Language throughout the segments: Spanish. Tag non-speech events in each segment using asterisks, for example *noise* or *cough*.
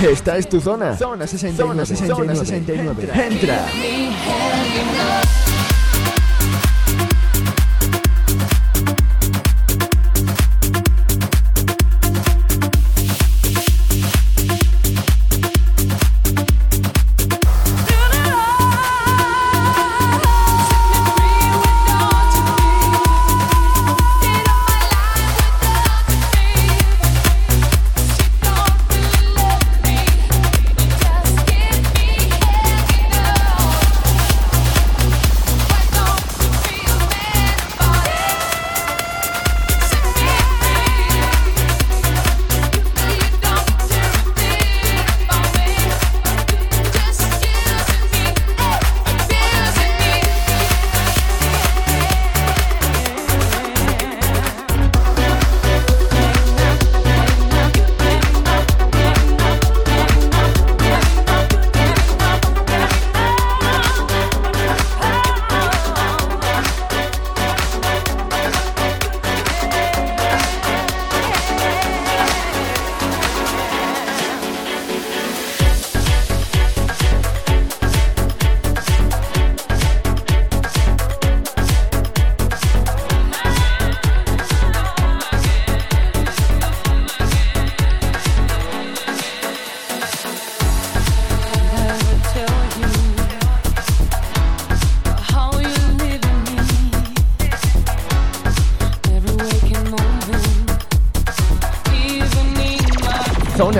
*laughs* Esta es tu zona. Zona 69. Zona 69. Entra. Zona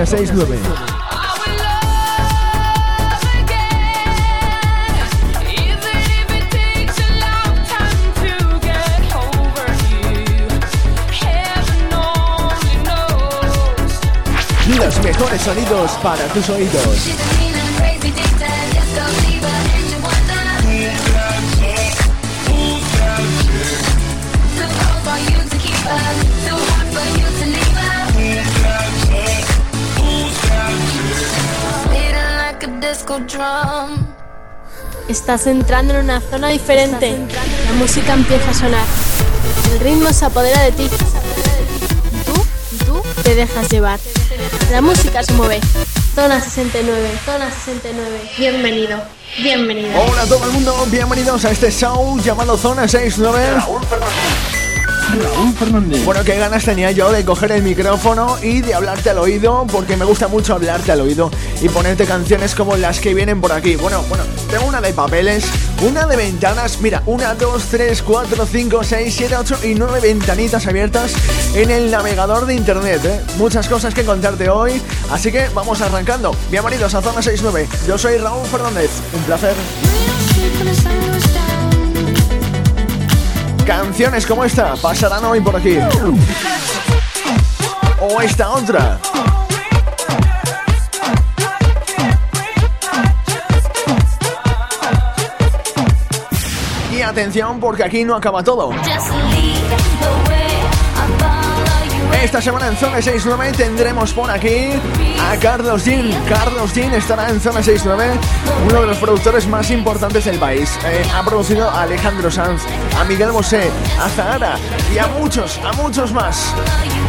69. Los mejores sonidos para tus oídos. Estás entrando en una zona diferente. La música empieza a sonar. El ritmo se apodera de ti. Tú, tú te dejas llevar. La música se mueve. Zona 69, zona 69. Bienvenido, bienvenido. Hola a todo el mundo, bienvenidos a este show llamado Zona 69. Raúl Fernández. Raúl Fernández. Bueno, qué ganas tenía yo de coger el micrófono y de hablarte al oído, porque me gusta mucho hablarte al oído y ponerte canciones como las que vienen por aquí. Bueno, bueno, tengo una de papeles, una de ventanas, mira, una, dos, tres, cuatro, cinco, seis, siete, ocho y nueve ventanitas abiertas en el navegador de internet, ¿eh? Muchas cosas que contarte hoy, así que vamos arrancando. Bienvenidos a Zona 69, yo soy Raúl Fernández, un placer. Canciones como esta pasarán hoy por aquí. O esta otra. Atención porque aquí no acaba todo. Esta semana en Zona 69 tendremos por aquí a Carlos Jean. Carlos Jean estará en Zona 69, uno de los productores más importantes del país. Eh, ha producido a Alejandro Sanz, a Miguel Bosé, a Zahara y a muchos, a muchos más.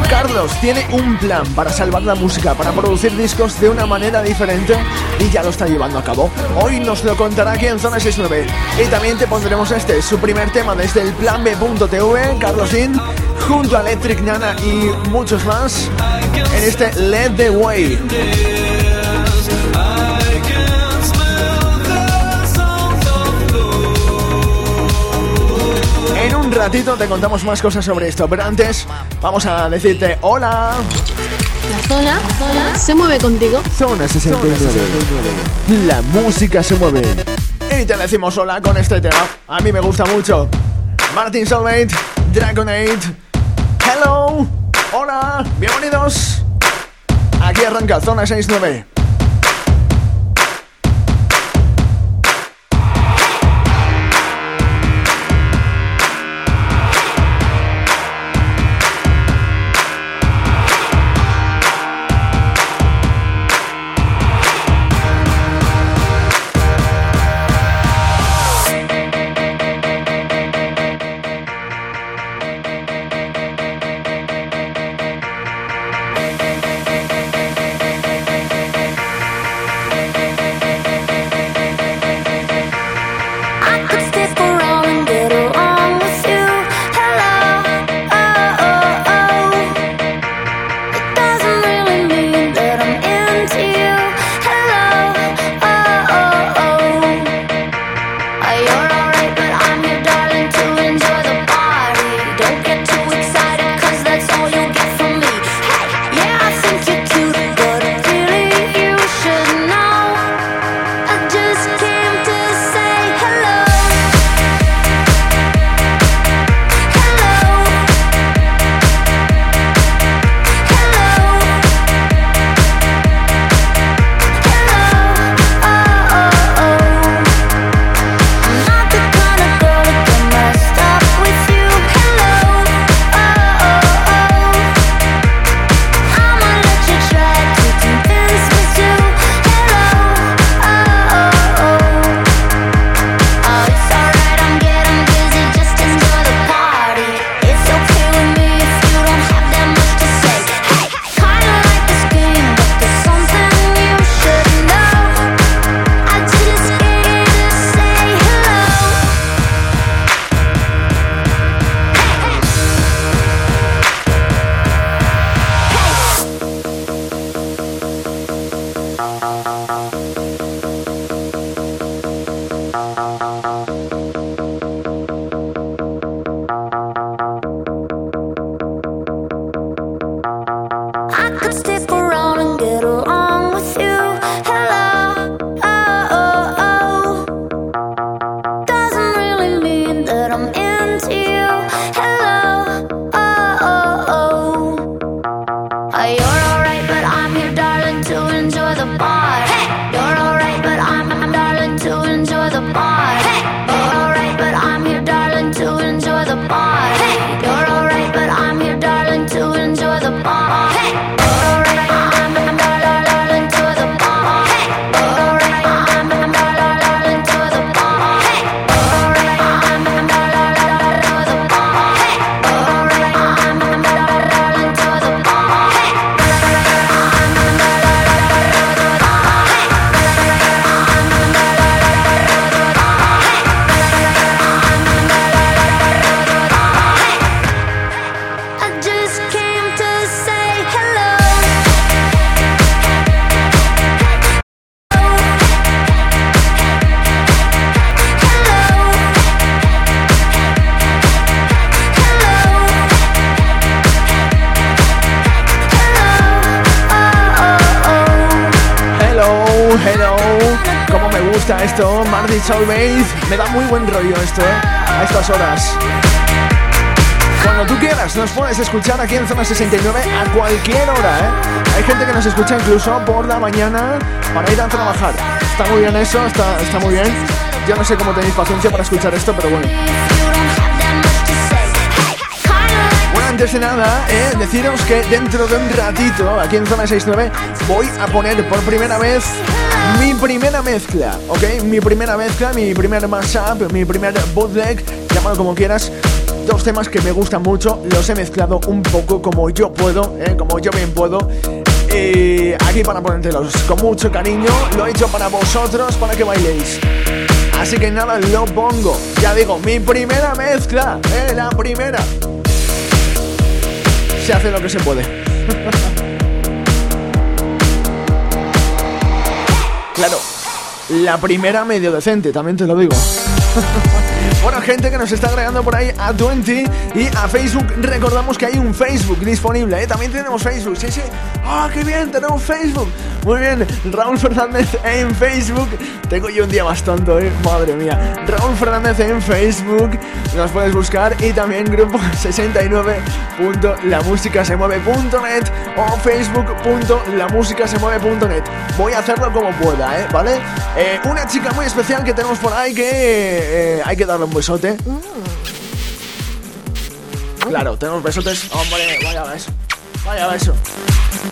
Carlos tiene un plan para salvar la música, para producir discos de una manera diferente y ya lo está llevando a cabo. Hoy nos lo contará aquí en Zona 69 y también te pondremos este, su primer tema desde el plan B.tv, Carlos Jean junto a Electric Nana y muchos más en este Let the Way. En un ratito te contamos más cosas sobre esto, pero antes vamos a decirte hola. La zona, zona se mueve contigo. Zona 69. La música se mueve. Y te decimos hola con este tema. A mí me gusta mucho. Martin Solveig, Dragonade. Hello. Hola. Bienvenidos. Aquí arranca Zona 69. Marty Soulmate. Me da muy buen rollo esto, ¿eh? A estas horas. Cuando tú quieras, nos puedes escuchar aquí en Zona 69 a cualquier hora, ¿eh? Hay gente que nos escucha incluso por la mañana para ir a trabajar. Está muy bien eso, está, está muy bien. Yo no sé cómo tenéis paciencia para escuchar esto, pero bueno. Bueno, antes de nada, eh, deciros que dentro de un ratito, aquí en Zona 69, voy a poner por primera vez mi primera mezcla, ¿ok? Mi primera mezcla, mi primer mashup, mi primer bootleg, llámalo como quieras. Dos temas que me gustan mucho, los he mezclado un poco como yo puedo, ¿eh? como yo bien puedo. Y aquí para ponértelos con mucho cariño, lo he hecho para vosotros, para que bailéis. Así que nada, lo pongo. Ya digo, mi primera mezcla, ¿eh? la primera. Se hace lo que se puede. *laughs* Claro, la primera medio decente, también te lo digo. *laughs* Bueno, gente que nos está agregando por ahí a 20 y a Facebook. Recordamos que hay un Facebook disponible, ¿eh? También tenemos Facebook, sí, sí. ¡Ah, qué bien! Tenemos Facebook. Muy bien, Raúl Fernández en Facebook. Tengo yo un día más tonto, ¿eh? Madre mía. Raúl Fernández en Facebook. Nos puedes buscar y también grupo 69.lamusicasemueve.net o facebook.lamusicasemueve.net. Voy a hacerlo como pueda, ¿eh? ¿Vale? Eh, una chica muy especial que tenemos por ahí que eh, hay que darle un besote. Claro, tenemos besotes. Hombre, vaya beso. Vaya beso.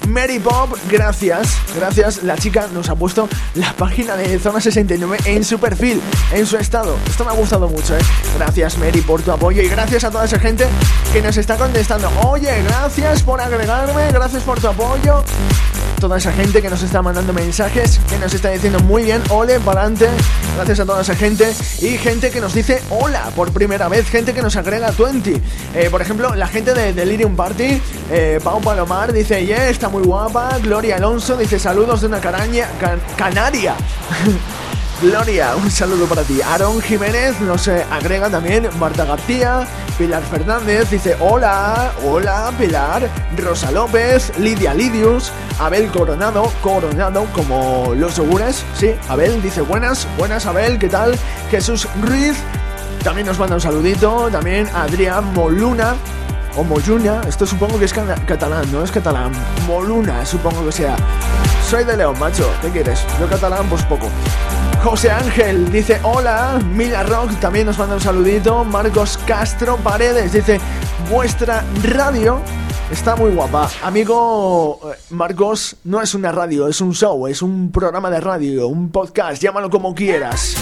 Mary Pop, gracias, gracias. La chica nos ha puesto la página de Zona 69 en su perfil, en su estado. Esto me ha gustado mucho, ¿eh? Gracias, Mary, por tu apoyo y gracias a toda esa gente que nos está contestando. Oye, gracias por agregarme, gracias por tu apoyo toda esa gente que nos está mandando mensajes, que nos está diciendo muy bien, ole, para. Gracias a toda esa gente y gente que nos dice hola por primera vez, gente que nos agrega a 20. Eh, por ejemplo, la gente de Delirium Party, eh, Pau Palomar dice, yeah, está muy guapa. Gloria Alonso dice saludos de una caraña, canaria. *laughs* Gloria, un saludo para ti. Aaron Jiménez nos eh, agrega también. Marta García, Pilar Fernández dice hola, hola Pilar. Rosa López, Lidia Lidius, Abel Coronado, Coronado como los yogures. Sí, Abel dice buenas, buenas Abel, ¿qué tal? Jesús Ruiz también nos manda un saludito. También Adrián Moluna o Molluna, esto supongo que es catalán, no es catalán, Moluna supongo que sea. Soy de León, macho, ¿qué quieres? Yo catalán, pues poco. José Ángel dice hola, Mila Rock también nos manda un saludito, Marcos Castro Paredes dice vuestra radio está muy guapa. Amigo eh, Marcos, no es una radio, es un show, es un programa de radio, un podcast, llámalo como quieras.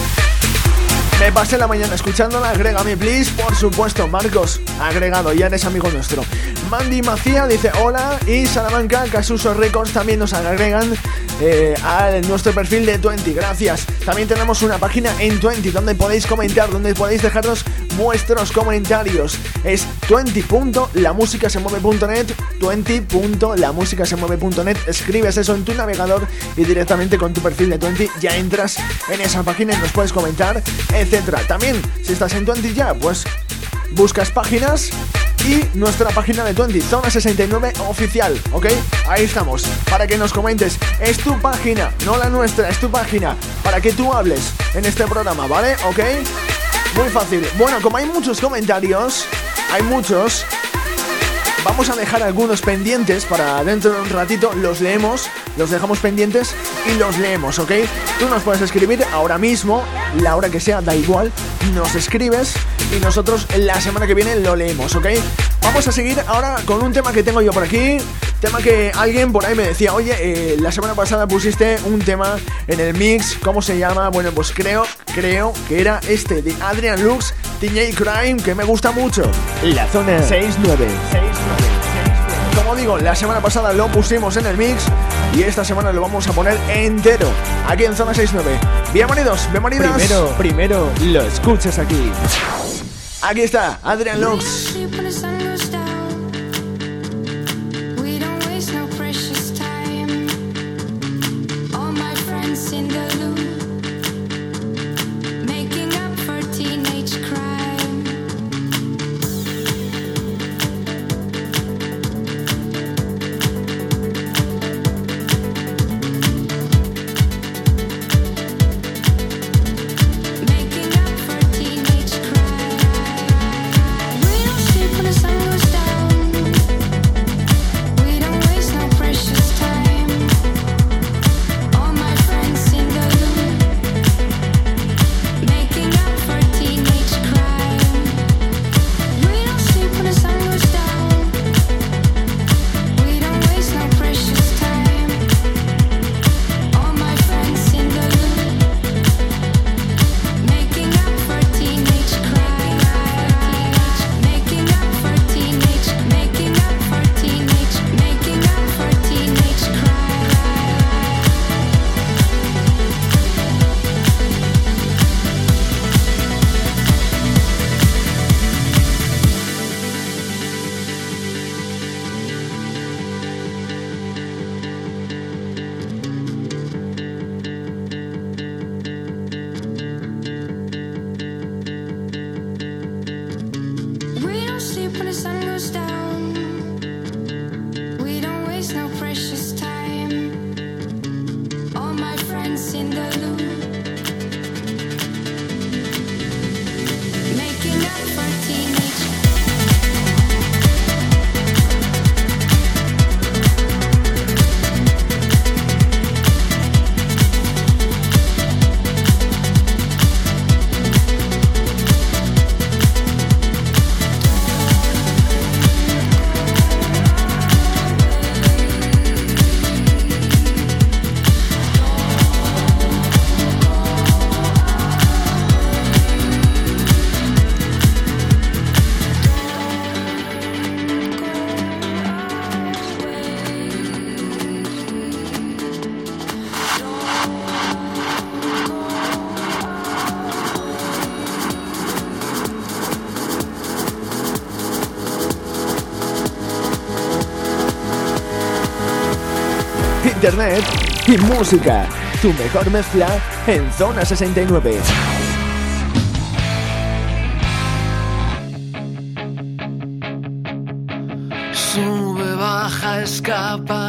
Me pasé la mañana escuchándola, agrégame please, por supuesto, Marcos, agregado, ya eres amigo nuestro. Mandy Macía dice hola y Salamanca, Casuso Records también nos agregan eh, a nuestro perfil de 20, gracias. También tenemos una página en 20 donde podéis comentar, donde podéis dejarnos vuestros comentarios. Es 20.lamusicasemueve.net 20.lamusicasemueve.net Escribes eso en tu navegador y directamente con tu perfil de 20 ya entras en esa página y nos puedes comentar, etcétera. También, si estás en 20 ya, pues buscas páginas y nuestra página de 20, Zona 69 oficial, ¿ok? Ahí estamos, para que nos comentes. Es tu página, no la nuestra, es tu página, para que tú hables en este programa, ¿vale? ¿Ok? Muy fácil. Bueno, como hay muchos comentarios, hay muchos, vamos a dejar algunos pendientes para dentro de un ratito, los leemos, los dejamos pendientes y los leemos, ¿ok? Tú nos puedes escribir ahora mismo, la hora que sea, da igual, nos escribes y nosotros la semana que viene lo leemos, ¿ok? Vamos a seguir ahora con un tema que tengo yo por aquí. Tema que alguien por ahí me decía, oye, eh, la semana pasada pusiste un tema en el mix, ¿cómo se llama? Bueno, pues creo, creo que era este de Adrian Lux, TJ Crime, que me gusta mucho. La zona 69. Como digo, la semana pasada lo pusimos en el mix y esta semana lo vamos a poner entero aquí en Zona 69. Bienvenidos, bienvenidas. Primero, primero lo escuchas aquí. Aquí está, Adrian Lux. Internet y música. Tu mejor mezcla en Zona 69. Sube, baja, escapa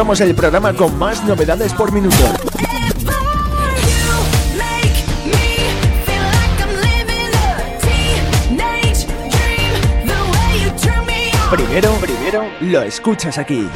somos el programa con más novedades por minuto. Primero, primero, lo escuchas aquí.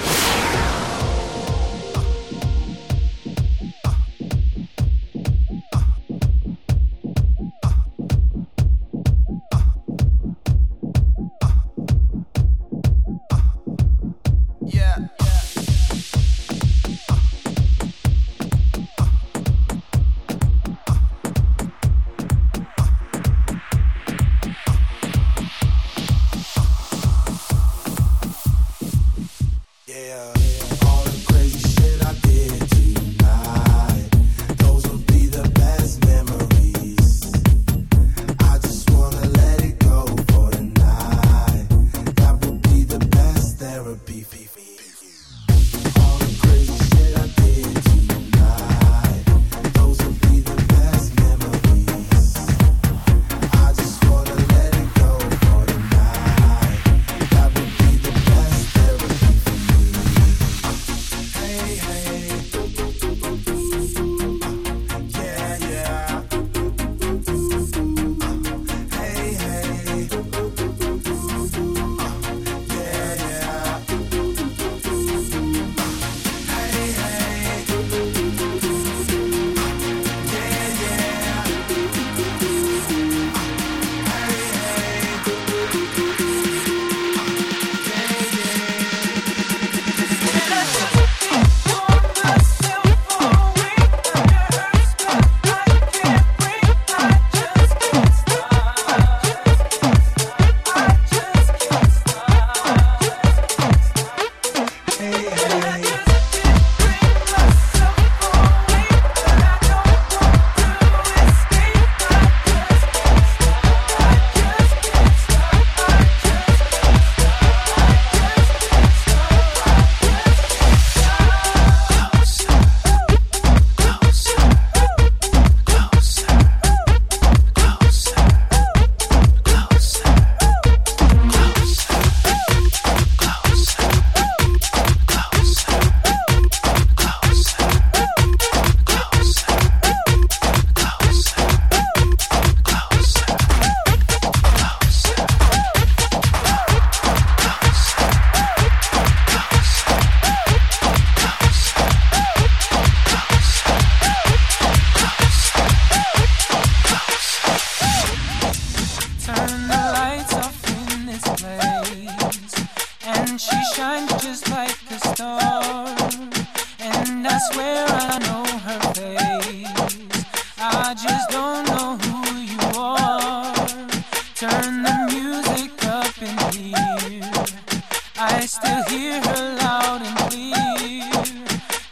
I still hear her loud and clear,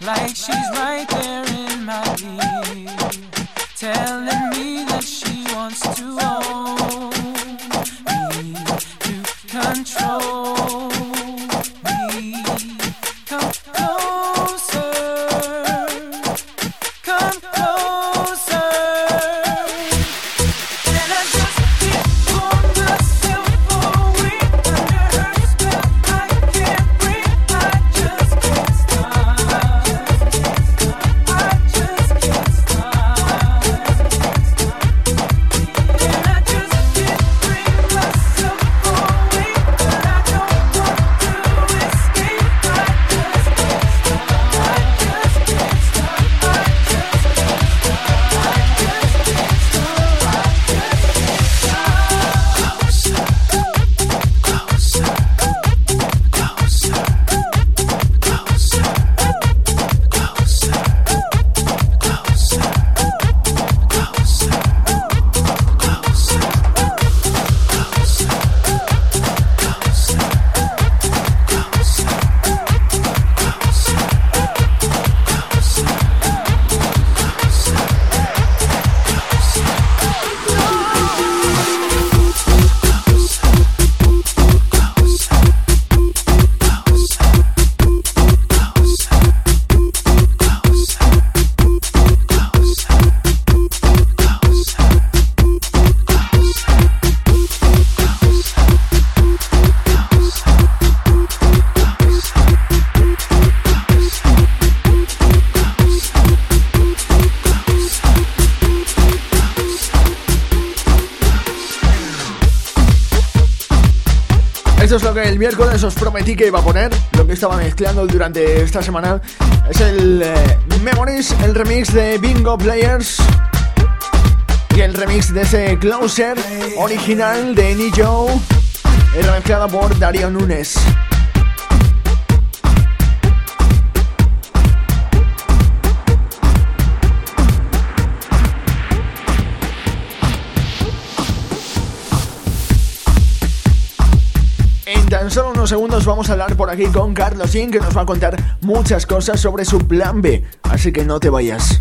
like she's right there. Os prometí que iba a poner, lo que estaba mezclando durante esta semana. Es el eh, Memories, el remix de Bingo Players y el remix de ese Closer original de Nijo, remezclado por Darío Nunes. Unos segundos vamos a hablar por aquí con Carlos Yin que nos va a contar muchas cosas sobre su plan B, así que no te vayas.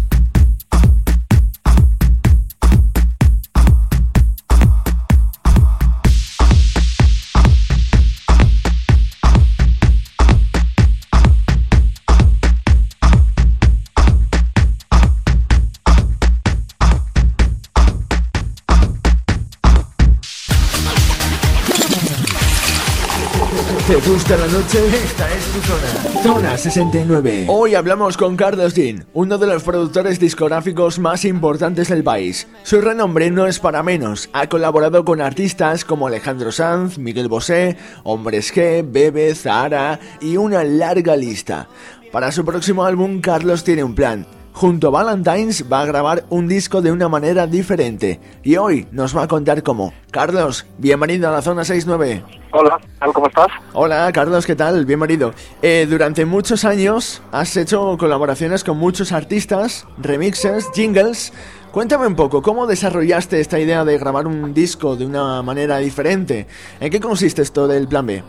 ¿Te gusta la noche? Esta es tu zona. Zona 69. Hoy hablamos con Carlos Dean, uno de los productores discográficos más importantes del país. Su renombre no es para menos. Ha colaborado con artistas como Alejandro Sanz, Miguel Bosé, Hombres G, Bebe, Zahara y una larga lista. Para su próximo álbum, Carlos tiene un plan junto a Valentines va a grabar un disco de una manera diferente y hoy nos va a contar cómo. Carlos, bienvenido a la zona 69. Hola, ¿cómo estás? Hola, Carlos, ¿qué tal? Bienvenido. Eh, durante muchos años has hecho colaboraciones con muchos artistas, remixes, jingles. Cuéntame un poco, ¿cómo desarrollaste esta idea de grabar un disco de una manera diferente? ¿En qué consiste esto del plan B?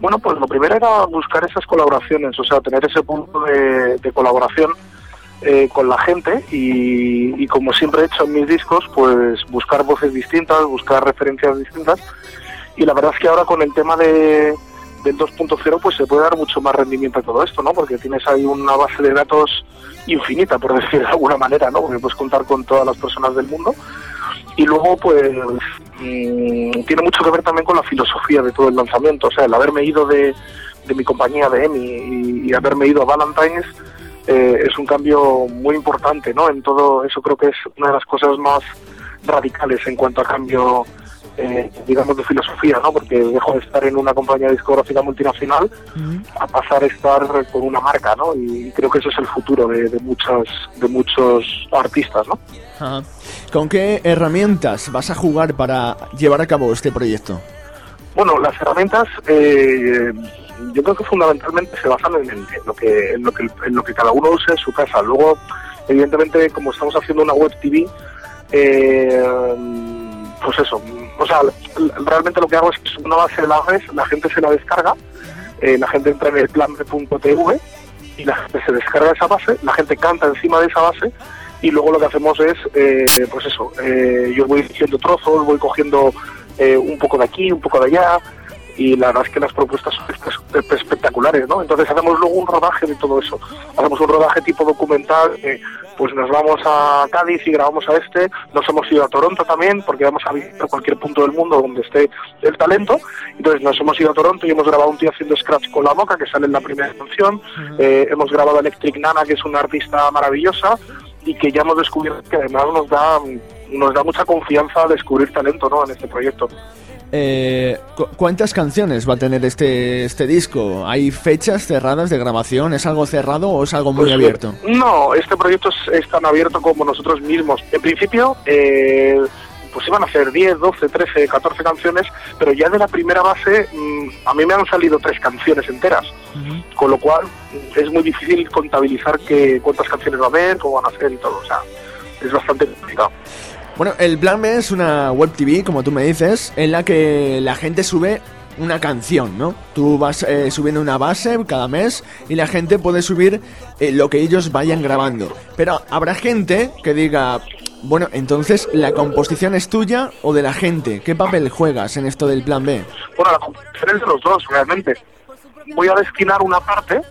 Bueno, pues lo primero era buscar esas colaboraciones, o sea, tener ese punto de, de colaboración eh, con la gente y, como siempre he hecho en mis discos, pues buscar voces distintas, buscar referencias distintas y la verdad es que ahora con el tema de, del 2.0 pues se puede dar mucho más rendimiento a todo esto, ¿no? Porque tienes ahí una base de datos infinita, por *laughs* decir de alguna manera, ¿no? Porque puedes contar con todas las personas del mundo y luego pues mm, tiene mucho que ver también con la filosofía de todo el lanzamiento, o sea, el haberme ido de, mi compañía de EMI y, y haberme ido a Valentine's eh, es un cambio muy importante, ¿no? En todo eso creo que es una de las cosas más radicales en cuanto a cambio, eh, digamos, de filosofía, ¿no? Porque dejo de estar en una compañía discográfica multinacional a pasar a estar con una marca, ¿no? Y creo que eso es el futuro de, de muchos, de muchos artistas, ¿no? ¿Con qué herramientas vas a jugar para llevar a cabo este proyecto? Bueno, las herramientas eh, yo creo que fundamentalmente se basan en, lo que, en, lo que, cada uno use en su casa. Luego, evidentemente, como estamos haciendo una web TV, eh, pues eso, o sea, realmente lo que hago es una base de la la gente se la descarga, eh, la gente entra en el plan de y la gente se descarga esa base, la gente canta encima de esa base y luego lo que hacemos es, eh, pues eso, yo voy diciendo trozos, voy cogiendo un poco de aquí, un poco de allá, y la verdad es que las propuestas son espectaculares, ¿no? Entonces hacemos luego un rodaje de todo eso. Hacemos un rodaje tipo documental, pues nos vamos a Cádiz y grabamos a este, nos hemos ido a Toronto también, porque vamos a visitar cualquier punto del mundo donde esté el talento. Entonces nos hemos ido a Toronto y hemos grabado un tío haciendo scratch con la boca, que sale en la primera canción. Eh, hemos grabado a Electric Nana, que es una artista maravillosa y que ya hemos descubierto que además nos da nos da mucha confianza descubrir talento ¿no? en este proyecto. Eh, ¿Cuántas canciones va a tener este, este disco? ¿Hay fechas cerradas de grabación? ¿Es algo cerrado o es algo muy pues, abierto? No, este proyecto es, tan abierto como nosotros mismos. En principio, eh, pues iban a ser 10, 12, 13, 14 canciones, pero ya de la primera base mm, a mí me han salido tres canciones enteras, con lo cual es muy difícil contabilizar que, cuántas canciones va a haber, cómo van a ser y todo. O sea, es bastante complicado. Bueno, el plan B es una web TV, como tú me dices, en la que la gente sube una canción, ¿no? Tú vas eh, subiendo una base cada mes y la gente puede subir eh, lo que ellos vayan grabando. Pero habrá gente que diga, bueno, entonces, ¿la composición es tuya o de la gente? ¿Qué papel juegas en esto del plan B? Bueno, la composición es de los dos, realmente. Voy a destinar una parte,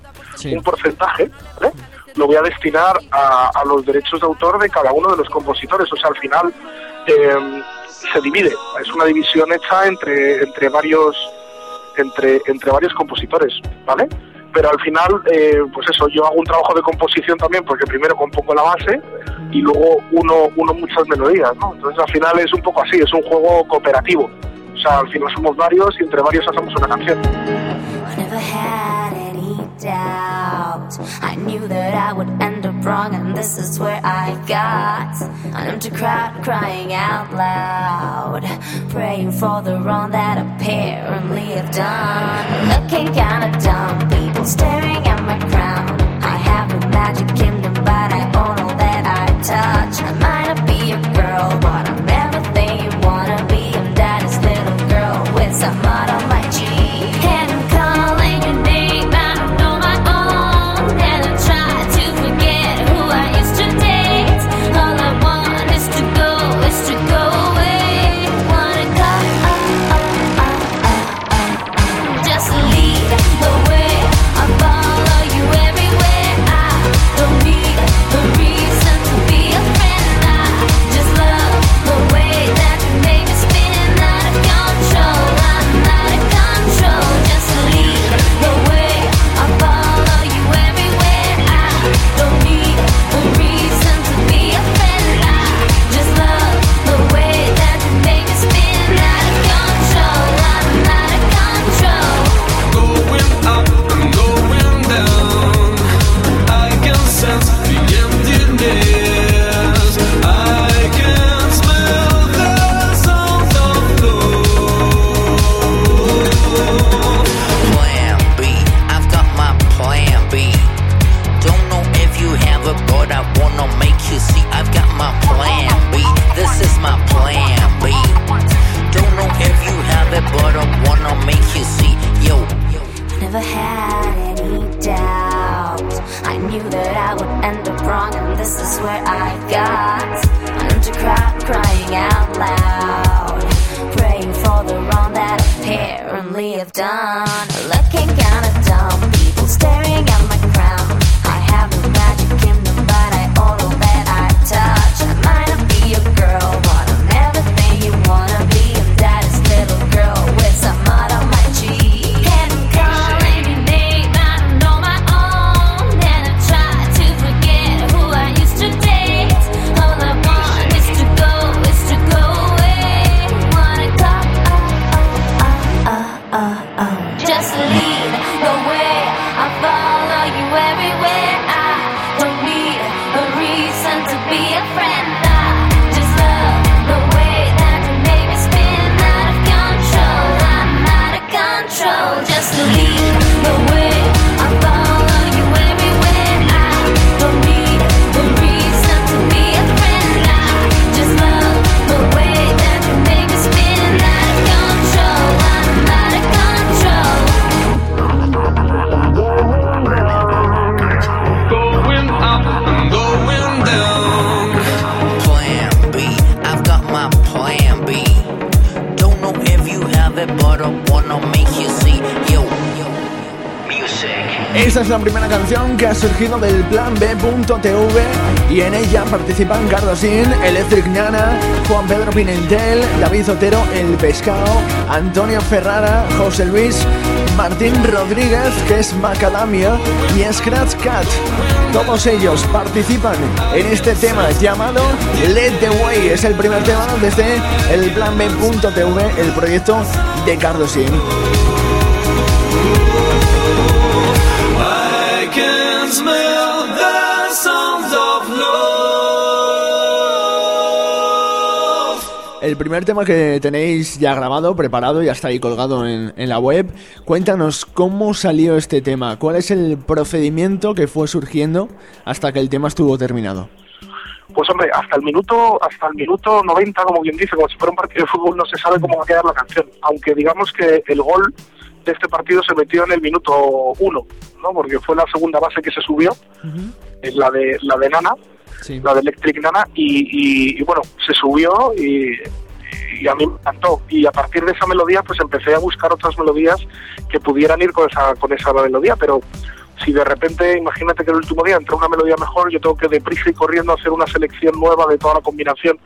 un porcentaje, ¿vale? Lo voy a destinar a, los derechos de autor de cada uno de los compositores. O sea, al final eh, se divide. Es una división hecha entre, entre varios entre, entre varios compositores, ¿vale? Pero al final, eh, pues eso, yo hago un trabajo de composición también, porque primero compongo la base y luego uno, uno muchas melodías, ¿no? Entonces al final es un poco así, es un juego cooperativo. O sea, al final somos varios y entre varios hacemos una canción. Doubt. I knew that I would end up wrong, and this is where I got an empty crowd crying out loud, praying for the wrong that apparently I've done. Looking kinda dumb, people staring at my crown. I have a magic kingdom, but I own all that I touch. I might not be a girl, but I'm out ha surgido del plan B.tv y en ella participan Cardosin, Electric Nana, Juan Pedro Pimentel, David Otero, El Pescado, Antonio Ferrara, José Luis, Martín Rodríguez, que es Macadamia, y Scratch Cat. Todos ellos participan en este tema llamado Let the Way. Es el primer tema desde el plan B.tv, el proyecto de Cardosin. El primer tema que tenéis ya grabado, preparado, ya está ahí colgado en, en la web. Cuéntanos cómo salió este tema, cuál es el procedimiento que fue surgiendo hasta que el tema estuvo terminado. Pues hombre, hasta el minuto, hasta el minuto 90, como quien dice, como si fuera un partido de fútbol, no se sabe cómo va a quedar la canción. Aunque digamos que el gol de este partido se metió en el minuto 1, ¿no? Porque fue la segunda base que se subió, es la de la de Nana, Sí. la de Electric Nana, y, y- y bueno, se subió y, y a mí me encantó. Y a partir de esa melodía, pues empecé a buscar otras melodías que pudieran ir con esa, con esa melodía, pero si de repente, imagínate que el último día entra una melodía mejor, yo tengo que deprisa y corriendo hacer una selección nueva de toda la combinación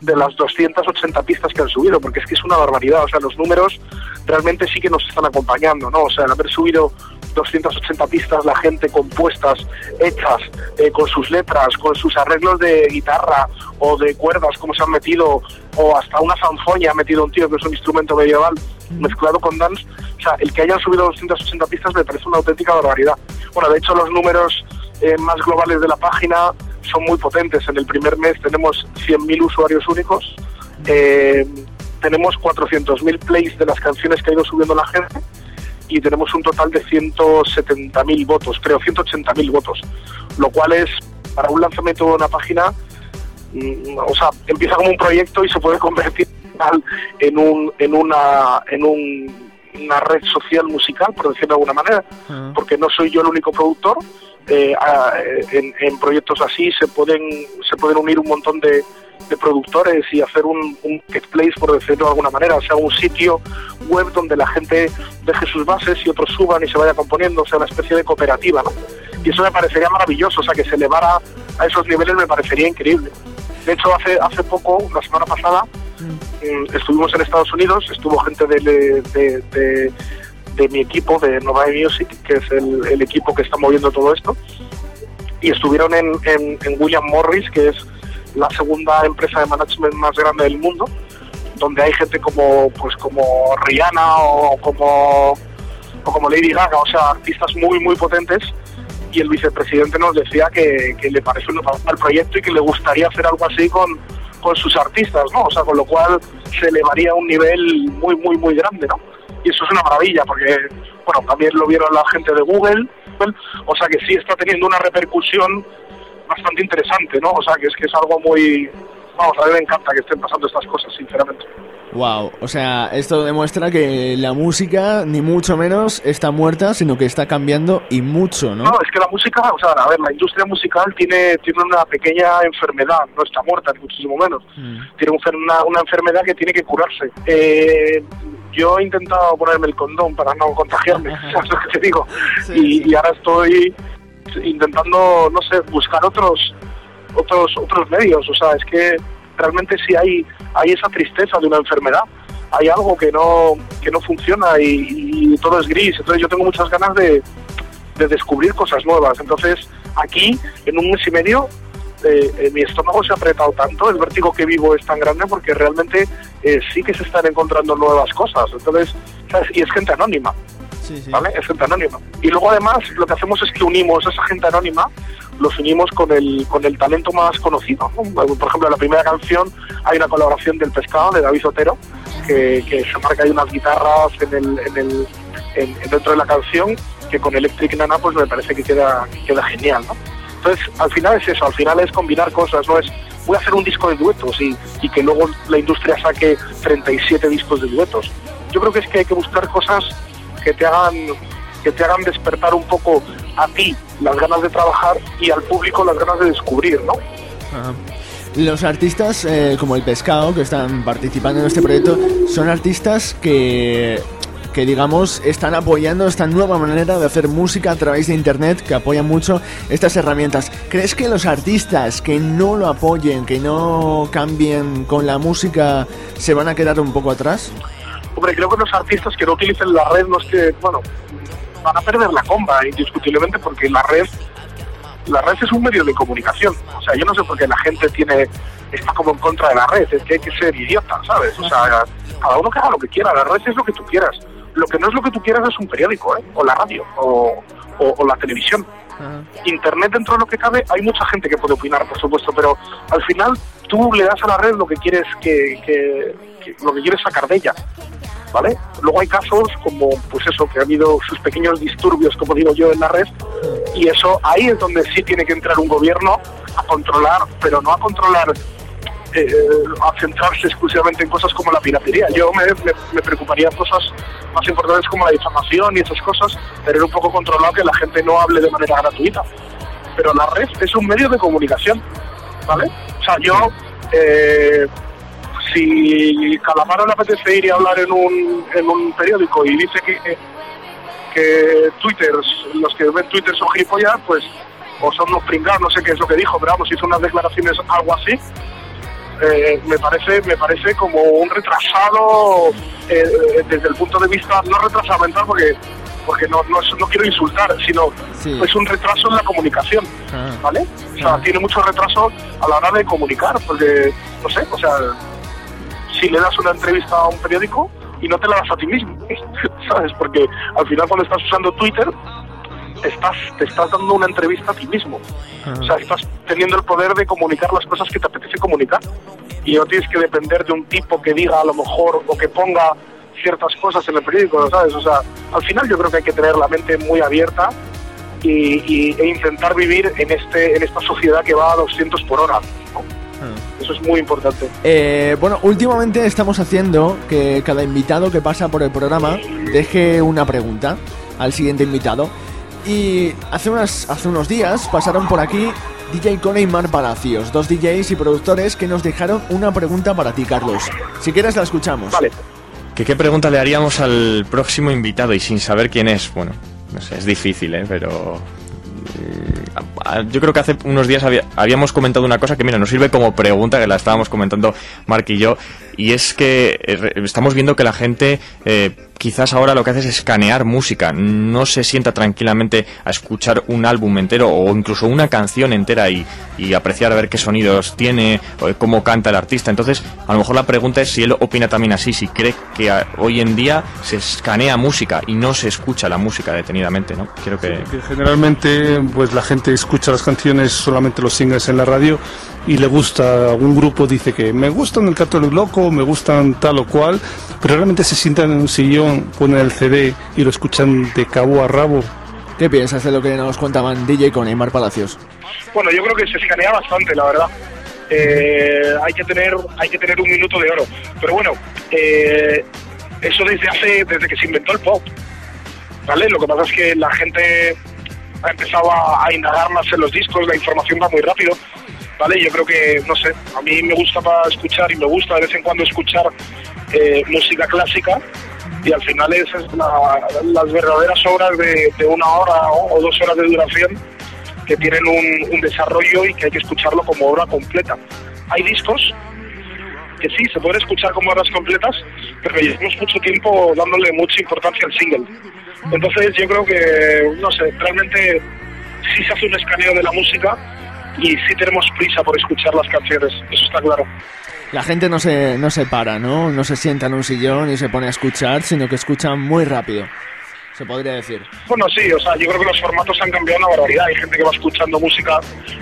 de las 280 pistas que han subido, porque es que es una barbaridad, o sea, los números realmente sí que nos están acompañando, ¿no? O sea, el haber subido 280 pistas la gente compuestas, hechas, eh, con sus letras, con sus arreglos de guitarra o de cuerdas, como se han metido, o hasta una zanfoña ha metido un tío que es un instrumento medieval mezclado con dance. O sea, el que hayan subido 280 pistas me parece una auténtica barbaridad. Bueno, de hecho, los números eh, más globales de la página son muy potentes. En el primer mes tenemos 100.000 usuarios únicos. Eh, tenemos 400.000 plays de las canciones que ha ido subiendo la gente y tenemos un total de 170.000 votos, creo, 180.000 votos, lo cual es para un lanzamiento de una página, mm, o sea, empieza como un proyecto y se puede *laughs* convertir en un en una en un- una red social musical, por decirlo de alguna manera, porque no soy yo el único productor. eh, a- en, en proyectos así se pueden se pueden unir un montón de, de productores y hacer un, un marketplace, por decirlo de alguna manera, o sea, un sitio web donde la gente deje sus bases y otros suban y se vaya componiendo, o sea, una especie de cooperativa, ¿no? Y eso me parecería maravilloso, o sea, que se elevara a esos niveles me parecería increíble. De hecho, hace, hace poco, la semana pasada, mm, estuvimos en Estados Unidos, estuvo gente de, de, mi equipo, de Nova Music, que es el, el equipo que está moviendo todo esto, y estuvieron en, en- William Morris, que es la segunda empresa de management más grande del mundo, donde hay gente como pues como Rihanna o como o como Lady Gaga, o sea, artistas muy muy potentes. Y el vicepresidente nos decía que, le parece un al proyecto y que le gustaría hacer algo así con, con sus artistas, ¿no? O sea, con lo cual se elevaría a un nivel muy, muy, muy grande, ¿no? Y eso es una maravilla, porque, bueno, también lo vieron la gente de Google, o sea que sí está teniendo una repercusión bastante interesante, ¿no? O sea, que es que es algo muy... Vamos, a mí me encanta que estén pasando estas cosas, sinceramente. Wow, o sea, esto demuestra que la música, ni mucho menos, está muerta, sino que está cambiando y mucho, ¿no? No, es que la música, o sea, a ver, la industria musical tiene, tiene una pequeña enfermedad, no está muerta, ni muchísimo menos. Tiene un fer- una, una enfermedad que tiene que curarse. Eh, yo he intentado ponerme el condón para no contagiarme, *laughs* ¿sabes lo que te digo? y, y ahora estoy intentando, no sé, buscar otros otros otros medios. O sea, es que realmente sí hay, hay esa tristeza de una enfermedad. Hay algo que no, que no funciona y, y todo es gris. Entonces yo tengo muchas ganas de, de descubrir cosas nuevas. Entonces, aquí, en un mes y medio, eh, eh, mi estómago se ha apretado tanto, el vértigo que vivo es tan grande porque realmente eh, sí que se están encontrando nuevas cosas. Entonces, ¿sabes? y es gente anónima. ¿Vale? Es gente anónima. Y luego además lo que hacemos es que unimos a esa gente anónima, los unimos con el, con el talento más conocido. ¿no? Por ejemplo, en la primera canción hay una colaboración del pescado, de David Otero, que, que se marca hay unas guitarras en el, en el, en- en- dentro de la canción que con Electric Nana pues me parece que queda, queda genial. ¿no? Entonces, al final es eso, al final es combinar cosas, no es voy a hacer un disco de duetos y, y que luego la industria saque 37 discos de duetos. Yo creo que es que hay que buscar cosas que te hagan que te hagan despertar un poco a ti las ganas de trabajar y al público las ganas de descubrir, ¿no? Ajá. Los artistas eh, como el Pescado que están participando en este proyecto son artistas que, que digamos están apoyando esta nueva manera de hacer música a través de internet que apoyan mucho estas herramientas. ¿Crees que los artistas que no lo apoyen, que no cambien con la música, se van a quedar un poco atrás? Hombre, creo que los artistas que no utilicen la red no es que, bueno, van a perder la comba indiscutiblemente porque la red la red es un medio de comunicación. O sea, yo no sé por qué la gente tiene está como en contra de la red, es que hay que ser idiota, ¿sabes? O sea, cada uno que haga lo que quiera, la red es lo que tú quieras. Lo que no es lo que tú quieras es un periódico, ¿eh? O la radio, o, o- o la televisión. Internet dentro de lo que cabe, hay mucha gente que puede opinar, por supuesto, pero al final tú le das a la red lo que quieres que, que- que- lo que quieres sacar de ella. ¿Vale? Luego hay casos como, pues eso, que ha habido sus pequeños disturbios, como digo yo, en la red, y eso ahí es donde sí tiene que entrar un gobierno a controlar, pero no a controlar, eh, a centrarse exclusivamente en cosas como la piratería. Yo me, me, me preocuparía de cosas más importantes como la difamación y esas cosas, tener un poco controlado que la gente no hable de manera gratuita. Pero la red es un medio de comunicación, ¿vale? O sea, yo, eh, si Calamaro le apetece ir y hablar en un, en un periódico y dice que, que Twitter, los que ven Twitter son gilipollas, pues, o son unos pringados, no sé qué es lo que dijo, pero vamos, hizo unas declaraciones algo así, eh, me parece me parece como un retrasado eh, desde el punto de vista, no retrasado mental, porque porque no, no, no quiero insultar, sino Sí. es un retraso en la comunicación, Ah. ¿vale? O sea, Ah. tiene mucho retraso a la hora de comunicar, porque, no sé, o sea, si le das una entrevista a un periódico y no te la das a ti mismo, *laughs* ¿sabes? Porque al final cuando estás usando Twitter, estás, te estás dando una entrevista a ti mismo. O sea, estás teniendo el poder de comunicar las cosas que te apetece comunicar. Y no tienes que depender de un tipo que diga a lo mejor o que ponga ciertas cosas en el periódico, ¿sabes? O sea, al final yo creo que hay que tener la mente muy abierta y, y- e intentar vivir en este en esta sociedad que va a 200 por hora. ¿No? Eso es muy importante. Eh, bueno, últimamente estamos haciendo que cada invitado que pasa por el programa deje una pregunta al siguiente invitado. Y hace, unas, hace unos días pasaron por aquí DJ Cone y Mar Palacios, dos DJs y productores que nos dejaron una pregunta para ti, Carlos. Si quieres la escuchamos. Vale. ¿Que ¿Qué pregunta le haríamos al próximo invitado y sin saber quién es? Bueno, no sé, es difícil, ¿eh? Pero... mm, a- Yo creo que hace unos días había- habíamos comentado una cosa que, mira, nos sirve como pregunta, que la estábamos comentando Mark y yo, y es que eh, estamos viendo que la gente eh, quizás ahora lo que hace es escanear música, no se sienta tranquilamente a escuchar un álbum entero o incluso una canción entera y, y apreciar a ver qué sonidos tiene, o cómo canta el artista. Entonces, a lo mejor la pregunta es si él opina también así, si cree que hoy en día se escanea música y no se escucha la música detenidamente, ¿no? Quiero que generalmente pues la gente escucha las canciones solamente los singles en la radio y le gusta algún grupo dice que me gustan el Católico Loco me gustan tal o cual pero realmente se sientan en un sillón ponen el CD y lo escuchan de cabo a rabo ¿Qué piensas de lo que nos contaban DJ Cone y Mar Palacios? Bueno, yo creo que se escanea bastante, la verdad. Eh, hay que tener hay que tener un minuto de oro. Pero bueno, eh, eso desde hace desde que se inventó el pop. ¿Vale? Lo que pasa es que la gente ha empezado a, a indagar más en los discos, la información va muy rápido. ¿Vale? Yo creo que, no sé, a mí me gusta para escuchar y me gusta de vez en cuando escuchar eh, música clásica y al final es, es la- las verdaderas obras de, de una hora o, o dos horas de duración que tienen un, un desarrollo y que hay que escucharlo como obra completa. Hay discos que sí, se pueden escuchar como obras completas, pero llevamos mucho tiempo dándole mucha importancia al single. Entonces yo creo que, no sé, realmente sí se hace un escaneo de la música y sí tenemos prisa por escuchar las canciones, eso está claro. La gente no se, no se para, ¿no? No se sienta en un sillón y se pone a escuchar, sino que escucha muy rápido. Se podría decir. Bueno, sí, o sea, yo creo que los formatos han cambiado una barbaridad. Hay gente que va escuchando música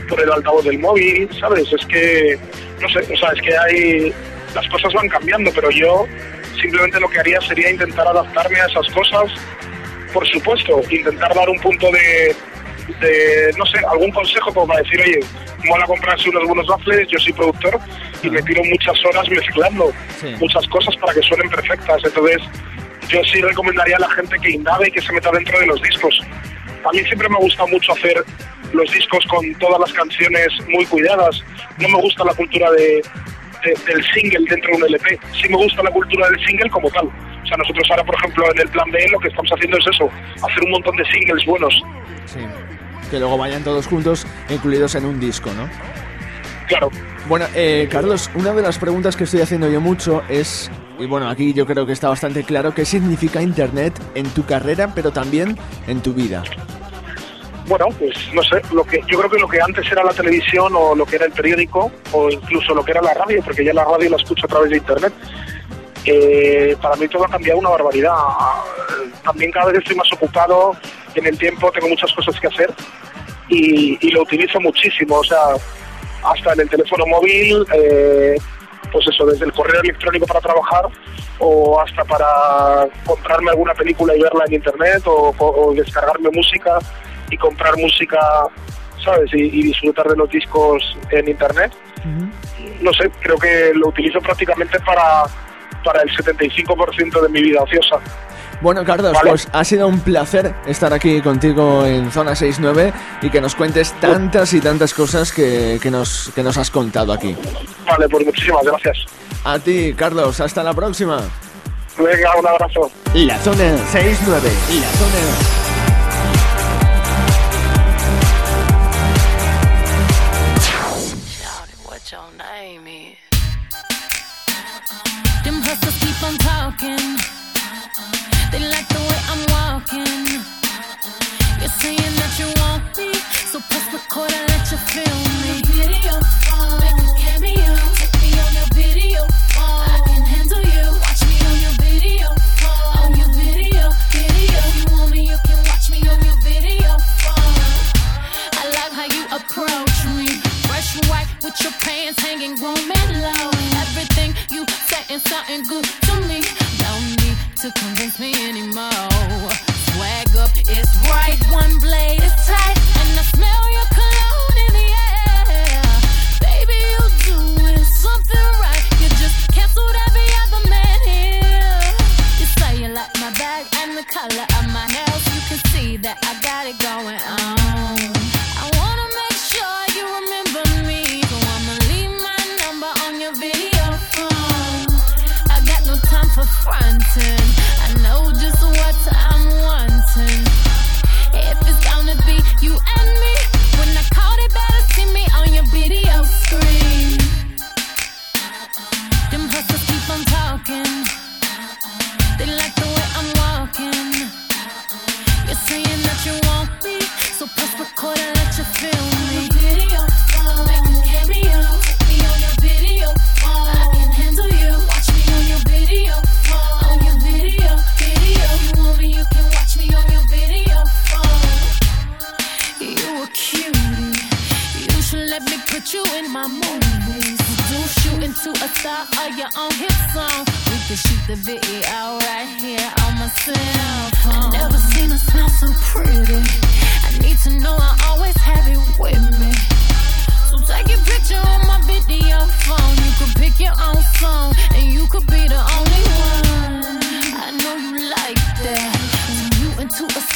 por el altavoz del móvil, ¿sabes? Es que, no sé, o sea, es que hay. Las cosas van cambiando, pero yo simplemente lo que haría sería intentar adaptarme a esas cosas. Por supuesto, intentar dar un punto de. De no sé, algún consejo como para decir, oye, mola comprarse unos buenos baffles, yo soy productor y me tiro muchas horas mezclando Sí. muchas cosas para que suenen perfectas. Entonces, yo sí recomendaría a la gente que indague y que se meta dentro de los discos. A mí siempre me gusta mucho hacer los discos con todas las canciones muy cuidadas. No me gusta la cultura de, de- del single dentro de un LP. Sí me gusta la cultura del single como tal. O sea, nosotros ahora, por ejemplo, en el plan B lo que estamos haciendo es eso, hacer un montón de singles buenos. Sí. Que luego vayan todos juntos, incluidos en un disco, ¿no? Claro. Bueno, eh, Carlos, una de las preguntas que estoy haciendo yo mucho es, y bueno, aquí yo creo que está bastante claro, ¿qué significa Internet en tu carrera, pero también en tu vida? Bueno, pues no sé, lo que yo creo que lo que antes era la televisión o lo que era el periódico o incluso lo que era la radio, porque ya la radio la escucho a través de internet, eh, para mí todo ha cambiado una barbaridad. También cada vez estoy más ocupado en el tiempo, tengo muchas cosas que hacer y, lo utilizo muchísimo, o sea, hasta en el teléfono móvil, eh, pues eso, desde el correo electrónico para trabajar o hasta para comprarme alguna película y verla en internet o descargarme música y comprar música, ¿sabes? Y, y disfrutar de los discos en internet. No sé, creo que lo utilizo prácticamente para, para el 75% de mi vida ociosa. Bueno, Carlos, Vale. pues ha sido un placer estar aquí contigo en Zona 69 y que nos cuentes tantas y tantas cosas que, que nos, que nos has contado aquí. Vale, pues muchísimas gracias. A ti, Carlos, hasta la próxima. Venga, un abrazo. La Zona 69. La Zona. Record let you feel me. Video phone, cameo, me on your video phone. I can handle you, watch me on your video phone. On your video, video. If you want me, you can watch me on your video phone. I like how you approach me, fresh white with your pants hanging, low. Everything you saying something good to me. Don't need to convince me anymore.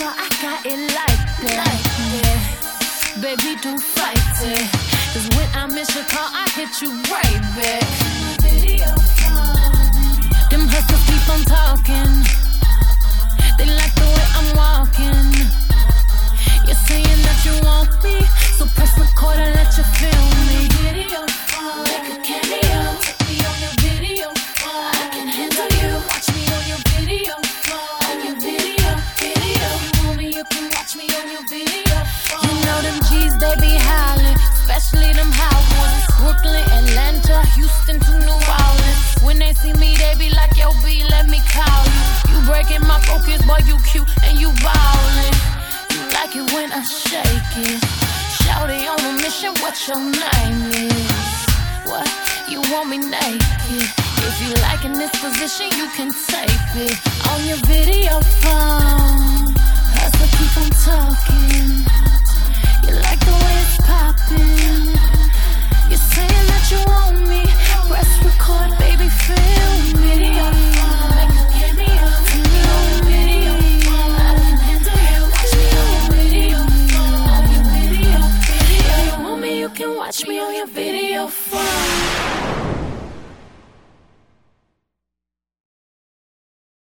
Into I got it like that. Yeah. Baby, don't fight it. Cause when I miss your call, I hit you right back. Them hustlers keep on talking. They like the way I'm walking. You're saying that you want me, so press record and let you feel me. Video phone, make a cameo, Breaking my focus, boy, you cute and you ballin'. You like it when I shake it. Shouty on a mission, what your name is? What? You want me naked? If you like in this position, you can tape it on your video phone. Hustle, keep on talking. You like the way it's popping. You're saying that you want me. Press record, baby, feel me. Watch me on your video phone.